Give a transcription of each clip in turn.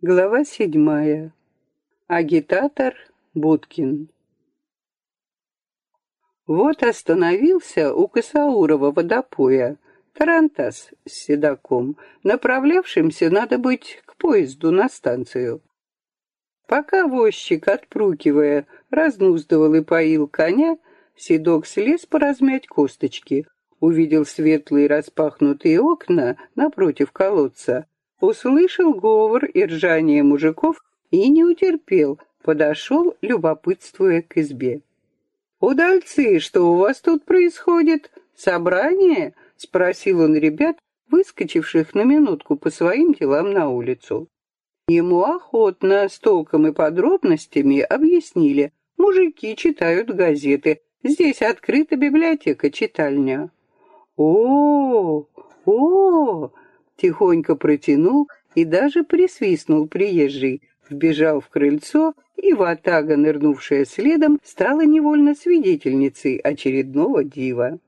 Глава седьмая. Агитатор Будкин. Вот остановился у Косаурова водопоя Тарантас с седаком, направлявшимся, надо быть, к поезду на станцию. Пока возчик, отпрукивая, разнуздывал и поил коня, седок слез поразмять косточки, увидел светлые распахнутые окна напротив колодца — услышал говор и ржание мужиков и не утерпел, подошел, любопытствуя к избе. «Удальцы, что у вас тут происходит? Собрание?» — спросил он ребят, выскочивших на минутку по своим делам на улицу. Ему охотно, с толком и подробностями объяснили. Мужики читают газеты. Здесь открыта библиотека-читальня. О, о, тихонько протянул и даже присвистнул приезжий, вбежал в крыльцо, и ватага, нырнувшая следом, стала невольно свидетельницей очередного дива.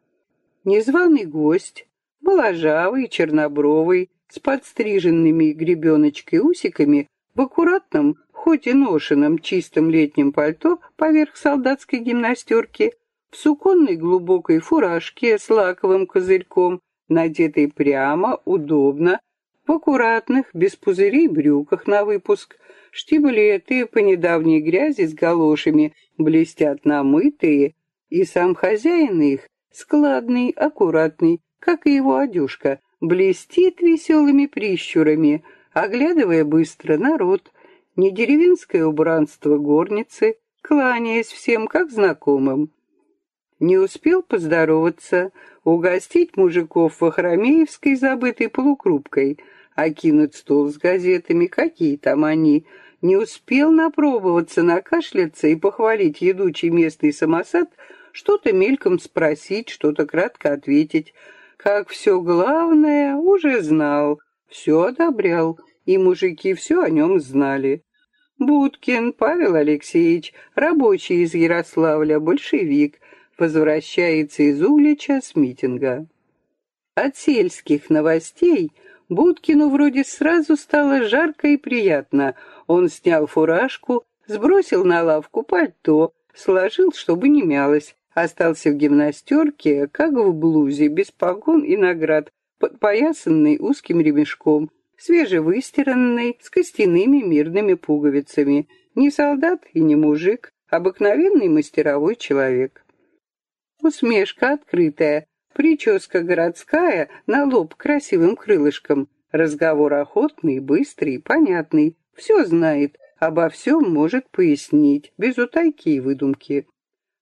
Незваный гость, моложавый, чернобровый, с подстриженными гребеночкой усиками, в аккуратном, хоть и ношенном чистом летнем пальто поверх солдатской гимнастерки, в суконной глубокой фуражке с лаковым козырьком, надетый прямо, удобно, в аккуратных, без пузырей брюках на выпуск. Штиблеты по недавней грязи с галошами блестят намытые, и сам хозяин их, складный, аккуратный, как и его одежка, блестит веселыми прищурами, оглядывая быстро народ, не деревенское убранство горницы, кланяясь всем как знакомым. Не успел поздороваться, угостить мужиков в Охромеевской забытой полукрупкой, окинуть стол с газетами, какие там они, не успел напробоваться, накашляться и похвалить едучий местный самосад, что-то мельком спросить, что-то кратко ответить. Как все главное, уже знал, все одобрял, и мужики все о нем знали. Будкин Павел Алексеевич, рабочий из Ярославля, большевик, возвращается из Углича с митинга. От сельских новостей Будкину вроде сразу стало жарко и приятно. Он снял фуражку, сбросил на лавку пальто, сложил, чтобы не мялось, остался в гимнастерке, как в блузе, без погон и наград, подпоясанный узким ремешком, свежевыстиранный, с костяными мирными пуговицами. Не солдат и не мужик, обыкновенный мастеровой человек. Усмешка открытая, прическа городская, на лоб красивым крылышком. Разговор охотный, быстрый, понятный. Все знает, обо всем может пояснить, без утайки и выдумки.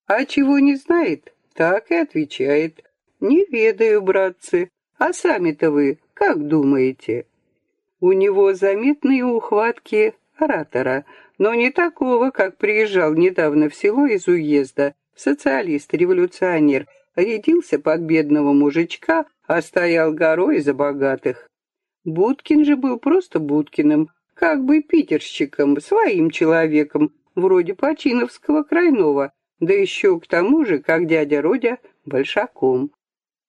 А чего не знает, так и отвечает. Не ведаю, братцы. А сами-то вы как думаете? У него заметные ухватки оратора, но не такого, как приезжал недавно в село из уезда, социалист-революционер, рядился под бедного мужичка, а стоял горой за богатых. Будкин же был просто Будкиным, как бы питерщиком, своим человеком, вроде Починовского крайного, да еще к тому же, как дядя Родя, большаком.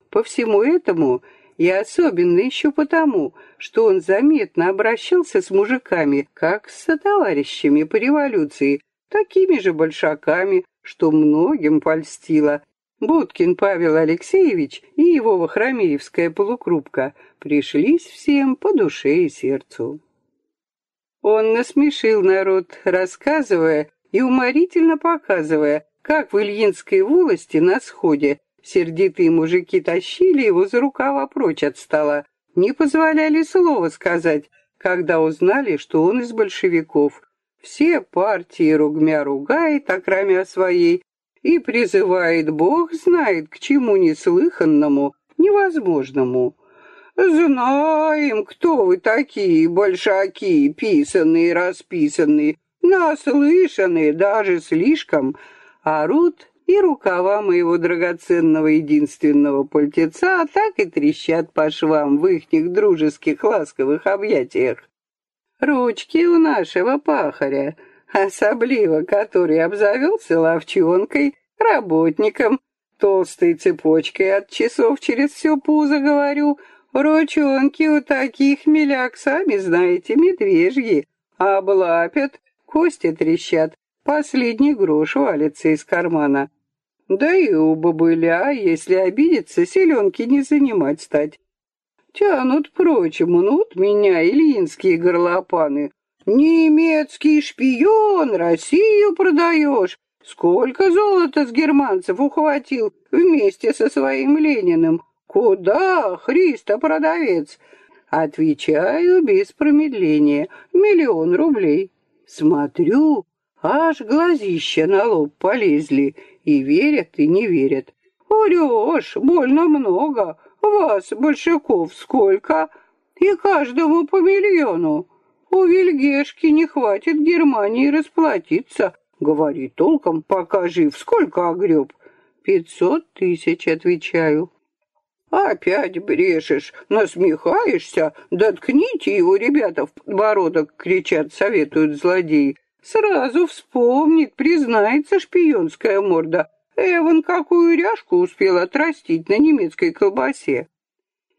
По всему этому, и особенно еще потому, что он заметно обращался с мужиками, как с сотоварищами по революции, такими же большаками, что многим польстило. Будкин Павел Алексеевич и его вахромеевская полукрупка пришлись всем по душе и сердцу. Он насмешил народ, рассказывая и уморительно показывая, как в Ильинской волости на сходе сердитые мужики тащили его за рукава прочь от стола, не позволяли слова сказать, когда узнали, что он из большевиков, все партии ругмя ругает, окромя своей, и призывает Бог знает к чему неслыханному, невозможному. Знаем, кто вы такие, большаки, писанные, расписанные, наслышанные даже слишком, орут, и рукава моего драгоценного единственного пальтеца так и трещат по швам в ихних дружеских ласковых объятиях. Ручки у нашего пахаря, особливо который обзавелся ловчонкой, работником, толстой цепочкой от часов через все пузо, говорю, ручонки у таких миляк, сами знаете, медвежьи, Облапят, кости трещат, последний грош валится из кармана. Да и у бобыля, если обидеться, селенки не занимать стать. Тянут прочь, мнут меня ильинские горлопаны. Немецкий шпион, Россию продаешь. Сколько золота с германцев ухватил вместе со своим Лениным. Куда, Христа продавец? Отвечаю без промедления. Миллион рублей. Смотрю, аж глазища на лоб полезли. И верят, и не верят. Врешь, больно много. Вас, большаков, сколько? И каждому по миллиону. У Вильгешки не хватит Германии расплатиться. Говори толком, пока жив. Сколько огреб? Пятьсот тысяч, отвечаю. «Опять брешешь, насмехаешься? Да ткните его, ребята, в подбородок!» — кричат, советуют злодеи. «Сразу вспомнит, признается шпионская морда. Эван какую ряжку успел отрастить на немецкой колбасе!»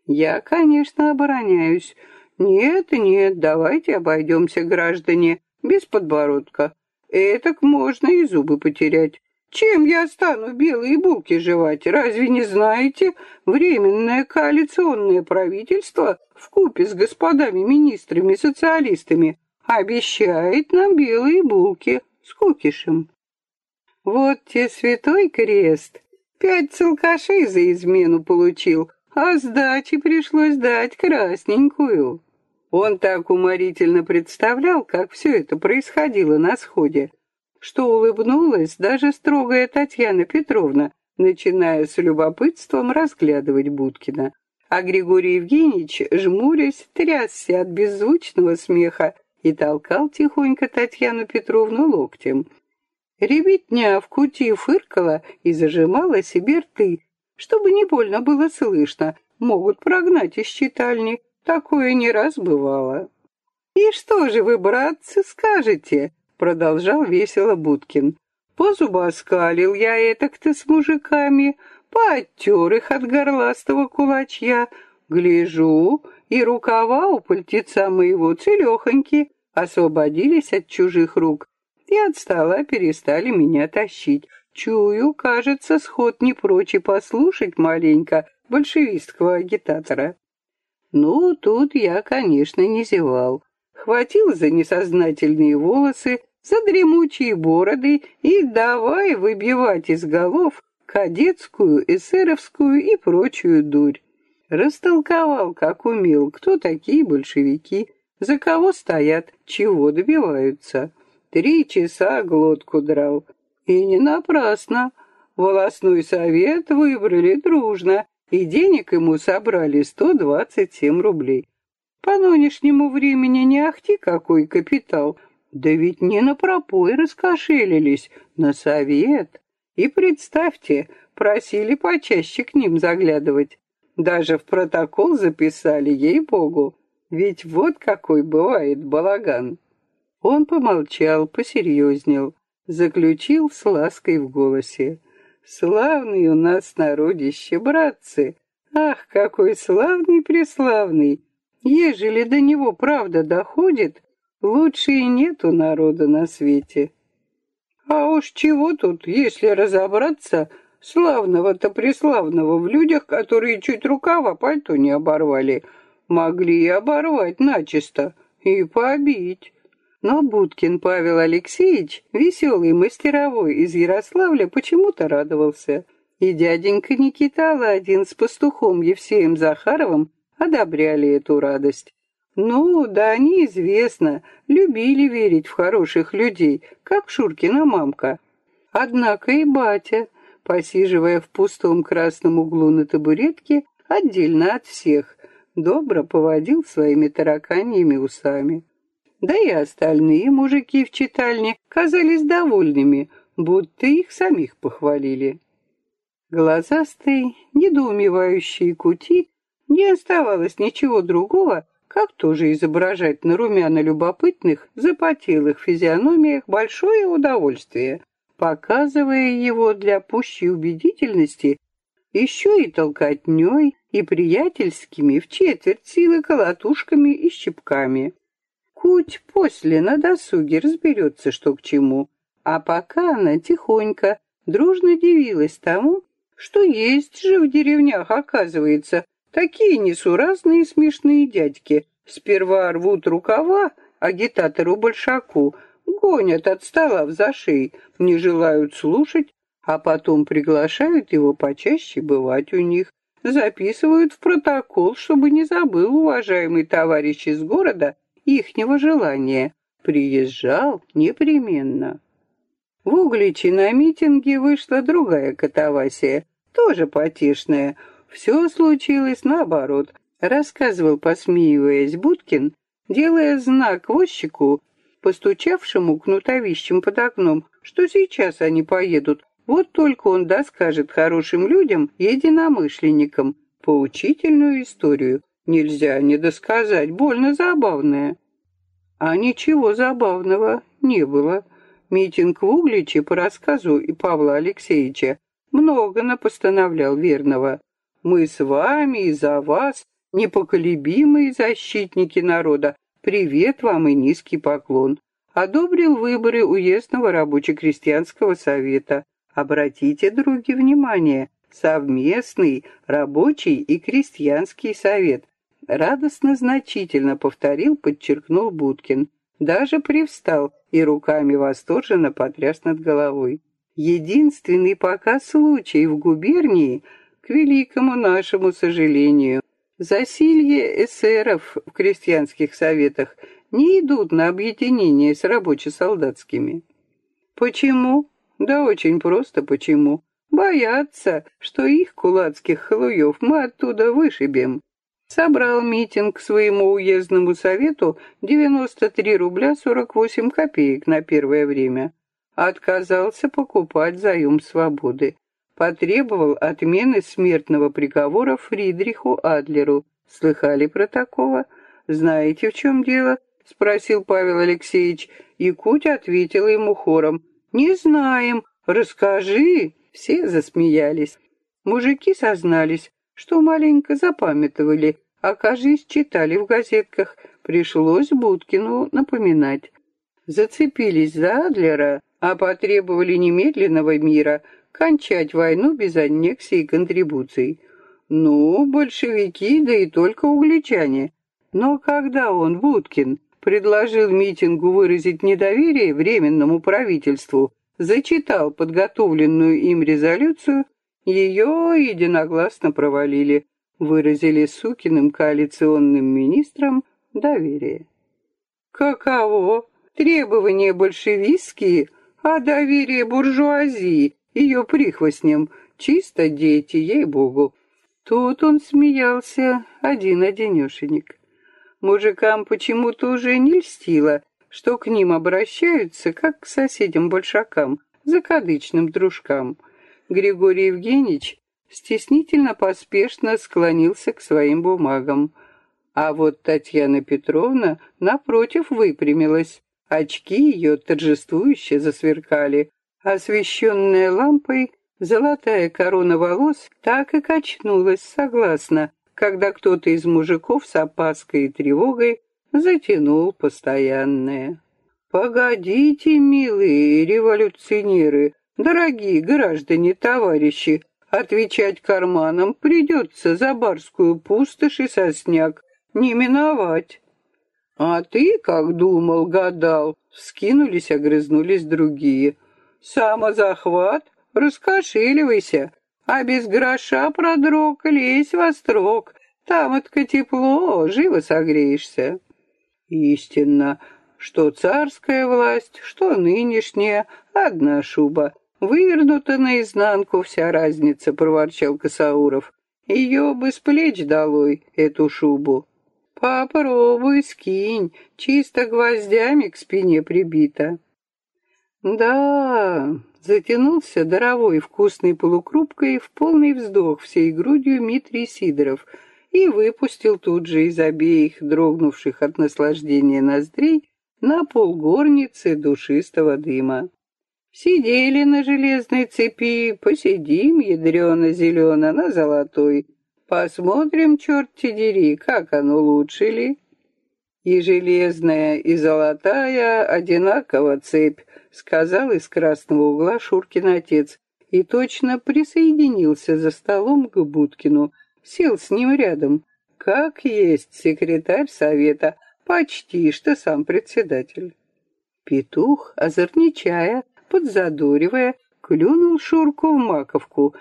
Я, конечно, обороняюсь. Нет, нет, давайте обойдемся, граждане, без подбородка. Этак можно и зубы потерять. Чем я стану белые булки жевать? Разве не знаете? Временное коалиционное правительство в купе с господами министрами-социалистами обещает нам белые булки с кукишем. Вот те святой крест. Пять целкашей за измену получил, а сдачи пришлось дать красненькую. Он так уморительно представлял, как все это происходило на сходе, что улыбнулась даже строгая Татьяна Петровна, начиная с любопытством разглядывать Будкина. А Григорий Евгеньевич, жмурясь, трясся от беззвучного смеха и толкал тихонько Татьяну Петровну локтем. Ребятня в кути фыркала и зажимала себе рты, чтобы не больно было слышно, могут прогнать из читальни, такое не раз бывало. «И что же вы, братцы, скажете?» продолжал весело Будкин. Позубоскалил я этак-то с мужиками, пооттер их от горластого кулачья. Гляжу, и рукава у пальтеца моего целехоньки освободились от чужих рук и от стола перестали меня тащить. Чую, кажется, сход не прочь и послушать маленько большевистского агитатора. Ну, тут я, конечно, не зевал. Хватил за несознательные волосы, за дремучие бороды и давай выбивать из голов кадетскую, эсеровскую и прочую дурь. Растолковал, как умел, кто такие большевики, за кого стоят, чего добиваются. Три часа глотку драл. И не напрасно. Волосной совет выбрали дружно, и денег ему собрали 127 рублей. По нынешнему времени не ахти какой капитал — да ведь не на пропой раскошелились, на совет. И представьте, просили почаще к ним заглядывать. Даже в протокол записали, ей-богу. Ведь вот какой бывает балаган. Он помолчал, посерьезнел, заключил с лаской в голосе. «Славный у нас народище, братцы! Ах, какой славный-преславный! Ежели до него правда доходит, Лучше и нету народа на свете. А уж чего тут, если разобраться, славного-то преславного в людях, которые чуть рукава пальто не оборвали, могли и оборвать начисто и побить. Но Будкин Павел Алексеевич, веселый мастеровой из Ярославля, почему-то радовался. И дяденька Никита Аладдин с пастухом Евсеем Захаровым одобряли эту радость. Ну, да они, известно, любили верить в хороших людей, как Шуркина мамка. Однако и батя, посиживая в пустом красном углу на табуретке, отдельно от всех, добро поводил своими тараканьими усами. Да и остальные мужики в читальне казались довольными, будто их самих похвалили. Глазастый, недоумевающий кути не оставалось ничего другого, как тоже изображать на румяно-любопытных, запотелых физиономиях большое удовольствие, показывая его для пущей убедительности еще и толкотней, и приятельскими в четверть силы колотушками и щипками. Куть после на досуге разберется, что к чему. А пока она тихонько, дружно дивилась тому, что есть же в деревнях, оказывается, такие несуразные смешные дядьки. Сперва рвут рукава агитатору-большаку, гонят от стола в зашей, не желают слушать, а потом приглашают его почаще бывать у них, записывают в протокол, чтобы не забыл уважаемый товарищ из города ихнего желания. Приезжал непременно. В Угличе на митинге вышла другая катавасия, тоже потешная. Все случилось наоборот, рассказывал, посмеиваясь, Будкин, делая знак возчику, постучавшему кнутовищем под окном, что сейчас они поедут. Вот только он доскажет хорошим людям, единомышленникам, поучительную историю. Нельзя не досказать, больно забавная. А ничего забавного не было. Митинг в Угличе по рассказу и Павла Алексеевича много напостановлял верного. Мы с вами и за вас, непоколебимые защитники народа, привет вам и низкий поклон. Одобрил выборы уездного рабоче-крестьянского совета. Обратите, други, внимание, совместный рабочий и крестьянский совет. Радостно значительно повторил, подчеркнул Будкин. Даже привстал и руками восторженно потряс над головой. Единственный пока случай в губернии, к великому нашему сожалению, засилье эсеров в крестьянских советах не идут на объединение с рабоче-солдатскими. Почему? Да очень просто почему. Боятся, что их кулацких халуев мы оттуда вышибем собрал митинг своему уездному совету 93 рубля 48 копеек на первое время. Отказался покупать заем свободы. Потребовал отмены смертного приговора Фридриху Адлеру. Слыхали про такого? Знаете, в чем дело? Спросил Павел Алексеевич, и Куть ответила ему хором. Не знаем, расскажи. Все засмеялись. Мужики сознались, что маленько запамятовали, а, кажись, читали в газетках. Пришлось Будкину напоминать. Зацепились за Адлера, а потребовали немедленного мира, кончать войну без аннексии и контрибуций. Ну, большевики, да и только угличане. Но когда он, Будкин, предложил митингу выразить недоверие Временному правительству, зачитал подготовленную им резолюцию, ее единогласно провалили, выразили Сукиным коалиционным министрам доверие. Каково? Требования большевистские, а доверие буржуазии, ее прихвостням, чисто дети, ей-богу. Тут он смеялся один-одинешенек. Мужикам почему-то уже не льстило, что к ним обращаются, как к соседям-большакам, закадычным дружкам — Григорий Евгеньевич стеснительно поспешно склонился к своим бумагам. А вот Татьяна Петровна, напротив, выпрямилась. Очки ее торжествующе засверкали. Освещенная лампой, золотая корона волос так и качнулась согласно, когда кто-то из мужиков с опаской и тревогой затянул постоянное. «Погодите, милые революционеры, Дорогие граждане, товарищи, отвечать карманом придется за барскую пустошь и сосняк. Не миновать. А ты, как думал, гадал, вскинулись, огрызнулись другие. Самозахват, раскошеливайся, а без гроша продрог, лезь во строк. Там-отка тепло, живо согреешься. Истинно, что царская власть, что нынешняя, одна шуба. «Вывернута наизнанку вся разница», — проворчал Косауров. «Ее бы с плеч долой, эту шубу». «Попробуй скинь, чисто гвоздями к спине прибита». «Да...» — затянулся даровой вкусной полукрупкой в полный вздох всей грудью Митрий Сидоров и выпустил тут же из обеих дрогнувших от наслаждения ноздрей на пол горницы душистого дыма. Сидели на железной цепи, посидим, ядрено-зелено, на золотой. Посмотрим, черт те дери, как оно лучше ли. И железная, и золотая одинаково цепь, сказал из красного угла Шуркин отец, и точно присоединился за столом к Будкину, сел с ним рядом, как есть секретарь совета, почти что сам председатель. Петух, озорничая, подзадоривая, клюнул Шурку в маковку.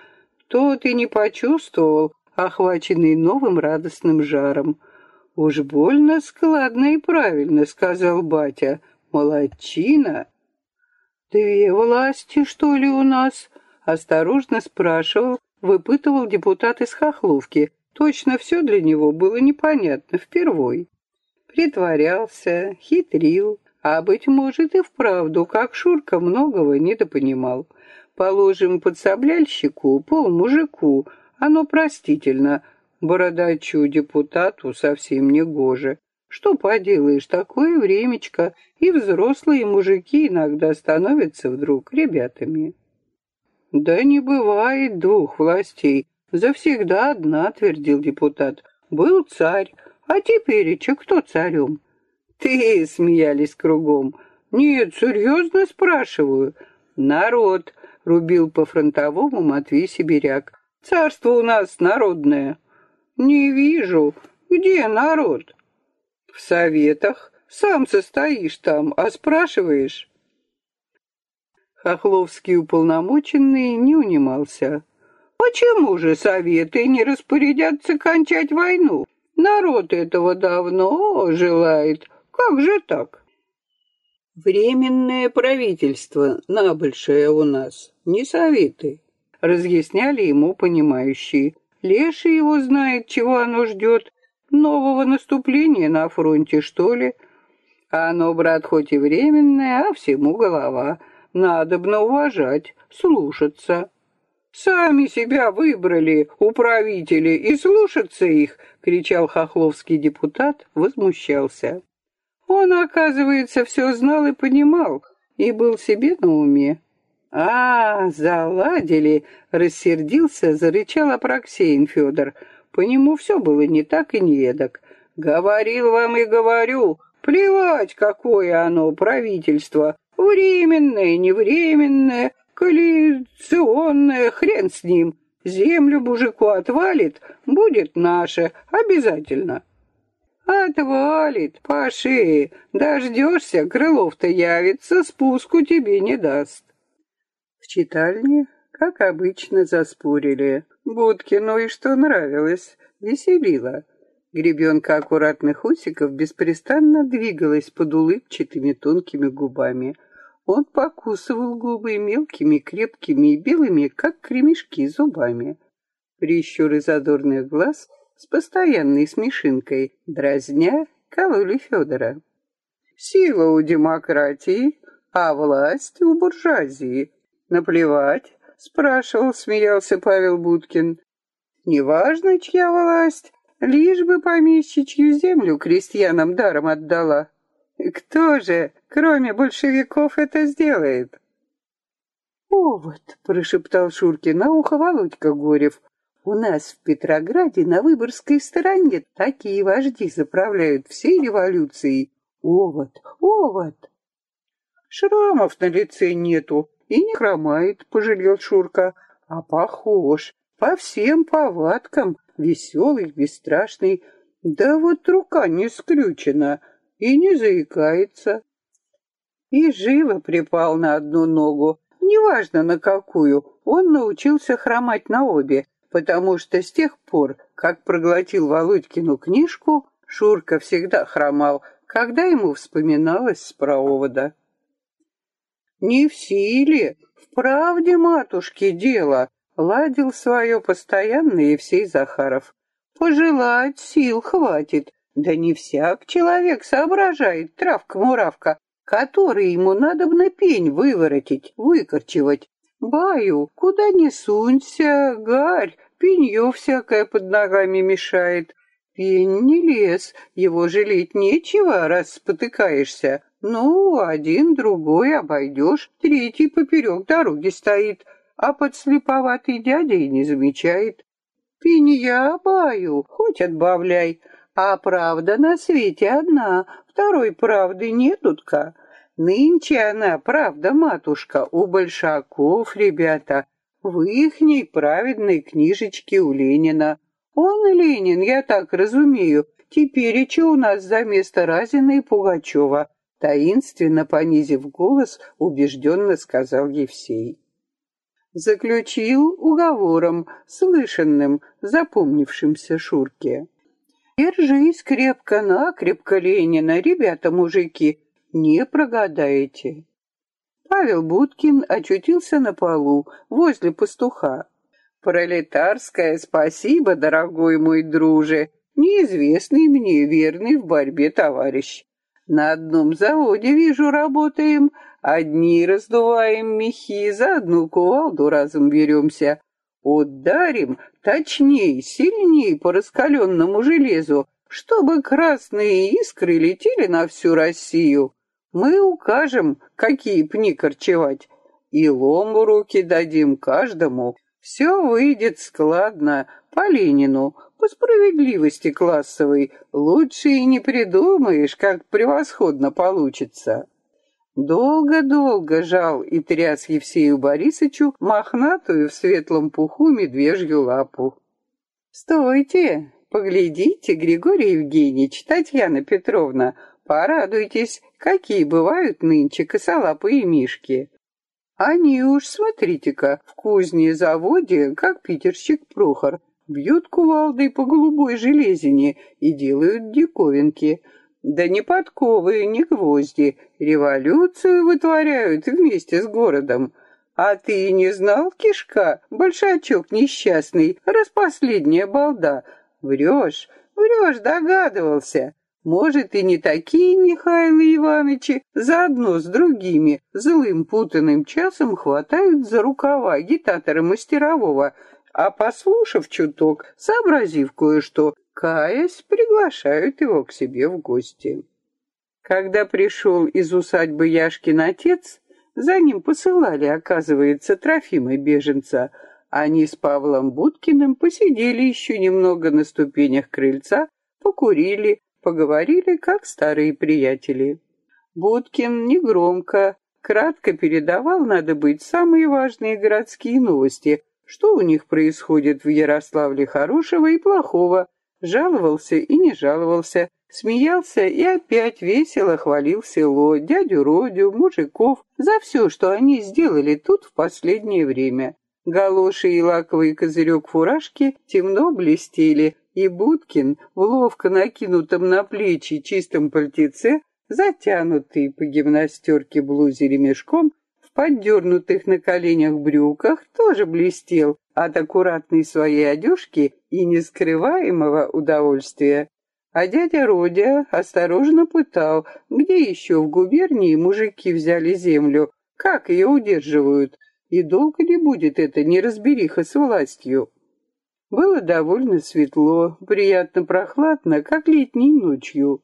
Тот и не почувствовал, охваченный новым радостным жаром. «Уж больно складно и правильно», — сказал батя. «Молодчина!» «Две власти, что ли, у нас?» — осторожно спрашивал, выпытывал депутат из Хохловки. Точно все для него было непонятно впервой. Притворялся, хитрил, а, быть может, и вправду, как Шурка многого недопонимал. Положим, подсобляльщику, полмужику, оно простительно, бородачу депутату совсем не гоже. Что поделаешь, такое времечко, и взрослые мужики иногда становятся вдруг ребятами. Да не бывает двух властей, завсегда одна, твердил депутат. Был царь, а теперь че кто царем? Ты, смеялись кругом. Нет, серьезно спрашиваю. Народ, рубил по-фронтовому Матвей Сибиряк. Царство у нас народное. Не вижу. Где народ? В советах. Сам состоишь там, а спрашиваешь? Хохловский уполномоченный не унимался. Почему же советы не распорядятся кончать войну? Народ этого давно желает. Как же так? Временное правительство, набольшее у нас, не советы, разъясняли ему понимающие. Леший его знает, чего оно ждет. Нового наступления на фронте, что ли? А оно, брат, хоть и временное, а всему голова. Надобно уважать, слушаться. «Сами себя выбрали, управители, и слушаться их!» — кричал хохловский депутат, возмущался. Он, оказывается, все знал и понимал, и был себе на уме. «А, заладили!» — рассердился, зарычал Апраксеин Федор. По нему все было не так и не эдак. «Говорил вам и говорю, плевать, какое оно правительство, временное, невременное, коалиционное, хрен с ним. Землю мужику отвалит, будет наше, обязательно». «Отвалит шее, дождешься, Крылов-то явится, спуску тебе не даст». В читальне, как обычно, заспорили. Будкину и что нравилось, веселило. Гребенка аккуратных усиков беспрестанно двигалась под улыбчатыми тонкими губами. Он покусывал губы мелкими, крепкими и белыми, как кремешки, зубами. Прищуры задорных глаз с постоянной смешинкой, дразня, кололи Федора. Сила у демократии, а власть у буржуазии. Наплевать, спрашивал, смеялся Павел Будкин. Неважно, чья власть, лишь бы помещичью землю крестьянам даром отдала. Кто же, кроме большевиков, это сделает? «О, вот!» — прошептал Шуркин на ухо Володька Горев. У нас в Петрограде на Выборгской стороне такие вожди заправляют всей революцией. Овод, овод. Шрамов на лице нету и не хромает, пожалел Шурка, а похож, по всем повадкам, веселый, бесстрашный. Да вот рука не скрючена и не заикается. И живо припал на одну ногу, неважно на какую, он научился хромать на обе, потому что с тех пор, как проглотил Володькину книжку, Шурка всегда хромал, когда ему вспоминалось с провода. «Не в силе, в правде, матушки, дело», — ладил свое постоянно Евсей Захаров. «Пожелать сил хватит, да не всяк человек соображает, травка-муравка, который ему надо на пень выворотить, выкорчевать, Баю, куда ни сунься, гарь, пенье всякое под ногами мешает. Пень не лес, его жалеть нечего, раз спотыкаешься. Ну, один, другой обойдешь, третий поперек дороги стоит, а подслеповатый дядя и не замечает. Пенья баю, хоть отбавляй, А правда на свете одна, второй правды нетутка. Нынче она, правда, матушка, у большаков, ребята, в ихней праведной книжечке у Ленина. Он, Ленин, я так разумею, теперь и у нас за место Разина и Пугачева, таинственно понизив голос, убежденно сказал Евсей. Заключил уговором, слышанным, запомнившимся Шурке. Держись крепко-накрепко, Ленина, ребята-мужики, не прогадаете. Павел Будкин очутился на полу, возле пастуха. «Пролетарское спасибо, дорогой мой друже, неизвестный мне верный в борьбе товарищ. На одном заводе, вижу, работаем, одни раздуваем мехи, за одну кувалду разом беремся. Ударим точнее, сильнее по раскаленному железу, чтобы красные искры летели на всю Россию. Мы укажем, какие пни корчевать, и лом руки дадим каждому. Все выйдет складно, по Ленину, по справедливости классовой. Лучше и не придумаешь, как превосходно получится. Долго-долго жал и тряс Евсею Борисовичу мохнатую в светлом пуху медвежью лапу. «Стойте! Поглядите, Григорий Евгеньевич, Татьяна Петровна, порадуйтесь, какие бывают нынче косолапые мишки. Они уж, смотрите-ка, в кузне-заводе, как питерщик Прохор, бьют кувалдой по голубой железине и делают диковинки — да не подковы, не гвозди. Революцию вытворяют вместе с городом. А ты не знал, Кишка, большачок несчастный, распоследняя балда? Врешь, врешь, догадывался. Может, и не такие Михаилы Ивановичи, заодно с другими, злым путанным часом хватают за рукава агитатора мастерового, а послушав чуток, сообразив кое-что, каясь, приглашают его к себе в гости. Когда пришел из усадьбы Яшкин отец, за ним посылали, оказывается, Трофима беженца. Они с Павлом Будкиным посидели еще немного на ступенях крыльца, покурили, поговорили, как старые приятели. Будкин негромко, кратко передавал, надо быть, самые важные городские новости, что у них происходит в Ярославле хорошего и плохого, Жаловался и не жаловался, смеялся и опять весело хвалил село, дядю Родю, мужиков за все, что они сделали тут в последнее время. Галоши и лаковый козырек фуражки темно блестели, и Будкин в ловко накинутом на плечи чистом пальтеце, затянутый по гимнастерке блузе ремешком, в поддернутых на коленях брюках, тоже блестел, от аккуратной своей одежки и нескрываемого удовольствия. А дядя Родя осторожно пытал, где еще в губернии мужики взяли землю, как ее удерживают, и долго ли будет это неразбериха с властью. Было довольно светло, приятно прохладно, как летней ночью.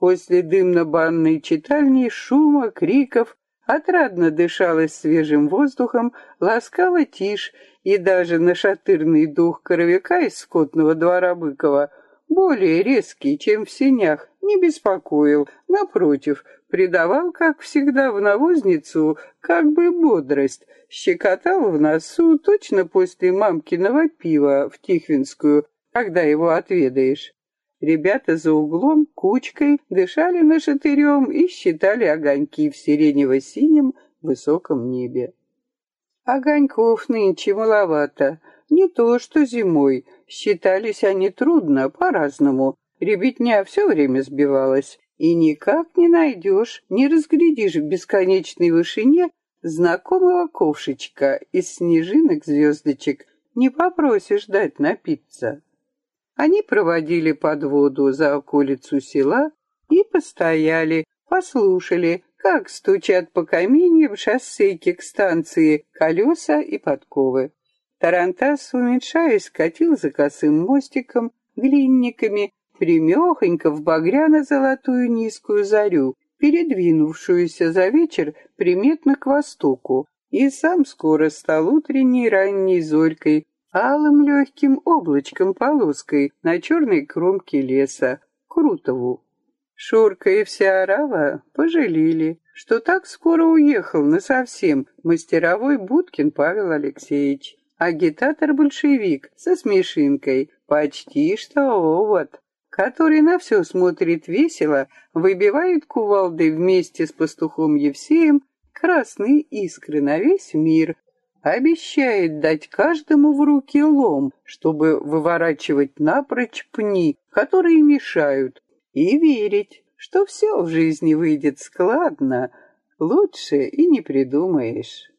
После дымно-банной читальни шума, криков, отрадно дышалось свежим воздухом, ласкала тишь, и даже нашатырный дух коровика из скотного двора Быкова, более резкий, чем в сенях, не беспокоил, напротив, придавал, как всегда, в навозницу как бы бодрость, щекотал в носу точно после мамкиного пива в Тихвинскую, когда его отведаешь. Ребята за углом кучкой дышали нашатырем и считали огоньки в сиренево-синем высоком небе. Огоньков нынче маловато. Не то, что зимой. Считались они трудно, по-разному. Ребятня все время сбивалась. И никак не найдешь, не разглядишь в бесконечной вышине знакомого ковшечка из снежинок-звездочек. Не попросишь дать напиться. Они проводили подводу за околицу села и постояли, послушали, как стучат по каменьям шоссейки к станции колеса и подковы. Тарантас, уменьшаясь, катил за косым мостиком, глинниками, примехонько в багряно-золотую низкую зарю, передвинувшуюся за вечер приметно к востоку, и сам скоро стал утренней ранней зорькой, алым легким облачком полоской на черной кромке леса, Крутову. Шурка и вся орава пожалели, что так скоро уехал насовсем мастеровой Будкин Павел Алексеевич. Агитатор-большевик со смешинкой, почти что овод, который на все смотрит весело, выбивает кувалдой вместе с пастухом Евсеем красные искры на весь мир, обещает дать каждому в руки лом, чтобы выворачивать напрочь пни, которые мешают, и верить, что все в жизни выйдет складно, лучше и не придумаешь.